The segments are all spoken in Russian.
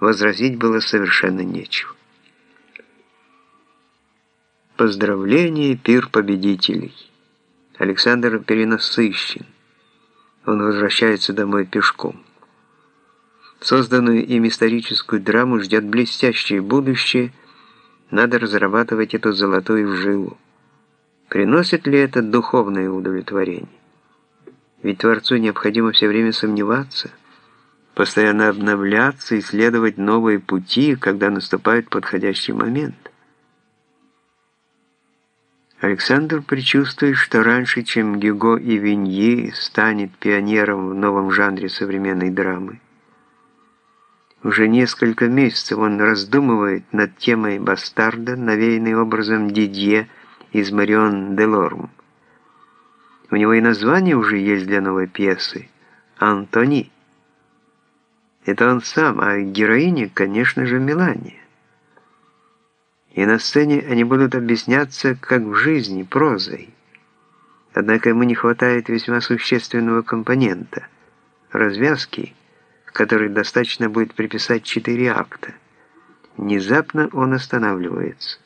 возразить было совершенно нечего. Поздравление, пир победителей. Александр перенасыщен. Он возвращается домой пешком. Созданную им историческую драму ждет блестящее будущее. Надо разрабатывать эту золотую жилу. Приносит ли это духовное удовлетворение? Ведь Творцу необходимо все время сомневаться, постоянно обновляться, исследовать новые пути, когда наступает подходящий момент. Александр предчувствует, что раньше, чем Гюго и Виньи станет пионером в новом жанре современной драмы, уже несколько месяцев он раздумывает над темой бастарда, навеянной образом Дидье из Марион Делорм. У него и название уже есть для новой пьесы «Антони». Это он сам, а героиня, конечно же, Мелания. И на сцене они будут объясняться, как в жизни, прозой. Однако ему не хватает весьма существенного компонента – развязки – который достаточно будет приписать четыре акта. Внезапно он останавливается.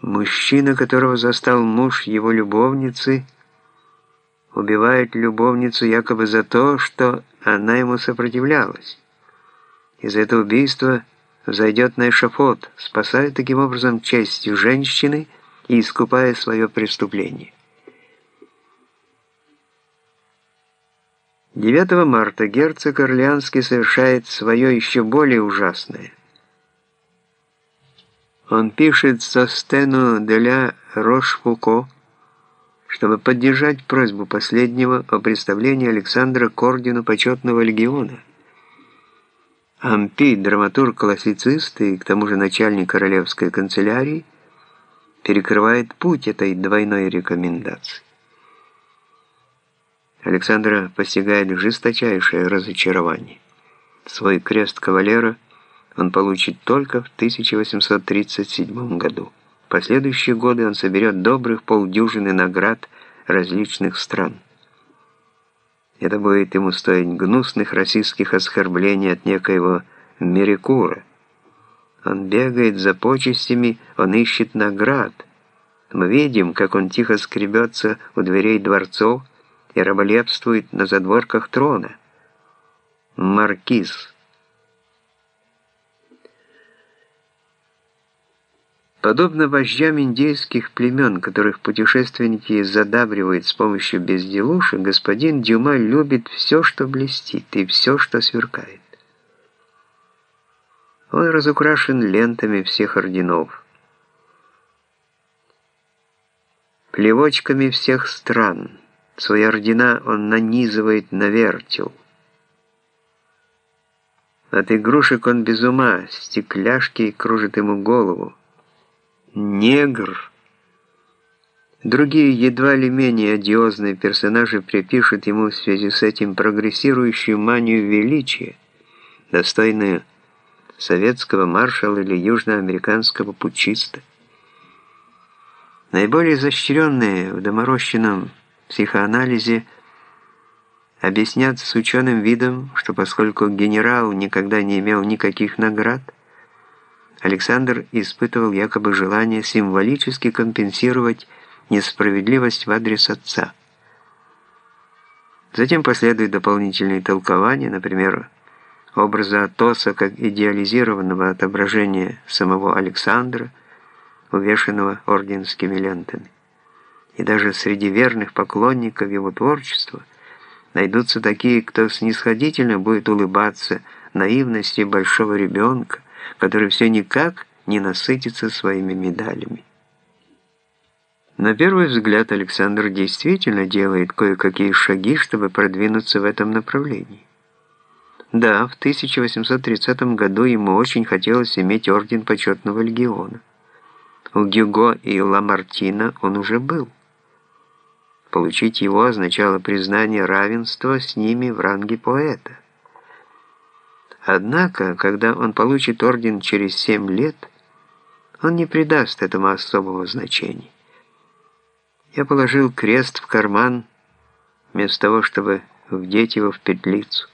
Мужчина, которого застал муж его любовницы, убивает любовницу якобы за то, что она ему сопротивлялась. Из этого убийства взойдет на эшафот, спасая таким образом честь женщины и искупая свое преступление. 9 марта герцог Орлеанский совершает свое еще более ужасное. Он пишет со стену Деля Рошфуко, чтобы поддержать просьбу последнего о представлении Александра к ордену почетного легиона. Ампи, драматург-классицист и к тому же начальник королевской канцелярии, перекрывает путь этой двойной рекомендации. Александра постигает жесточайшее разочарование. Свой крест кавалера он получит только в 1837 году. Последующие годы он соберет добрых полдюжины наград различных стран. Это будет ему стоить гнусных российских оскорблений от некоего Мерикура. Он бегает за почестями, он ищет наград. Мы видим, как он тихо скребется у дверей дворцов, и раболепствует на задворках трона. Маркиз. Подобно вождям индейских племен, которых путешественники задабривают с помощью безделушек, господин Дюма любит все, что блестит, и все, что сверкает. Он разукрашен лентами всех орденов, плевочками всех стран, Свои ордена он нанизывает на вертел. От игрушек он без ума, стекляшки кружат ему голову. Негр. Другие едва ли менее одиозные персонажи припишут ему в связи с этим прогрессирующую манию величия, достойную советского маршала или южноамериканского путчиста. Наиболее изощренные в доморощенном психоанализе объяснят с ученым видом, что поскольку генерал никогда не имел никаких наград, Александр испытывал якобы желание символически компенсировать несправедливость в адрес отца. Затем последуют дополнительные толкования, например, образа Атоса как идеализированного отображения самого Александра, увешанного орденскими лентами и даже среди верных поклонников его творчества найдутся такие, кто снисходительно будет улыбаться наивности большого ребенка, который все никак не насытится своими медалями. На первый взгляд Александр действительно делает кое-какие шаги, чтобы продвинуться в этом направлении. Да, в 1830 году ему очень хотелось иметь орден почетного легиона. У Гюго и Ламартина он уже был. Получить его означало признание равенства с ними в ранге поэта. Однако, когда он получит орден через семь лет, он не придаст этому особого значения. Я положил крест в карман, вместо того, чтобы вдеть его в петлицу.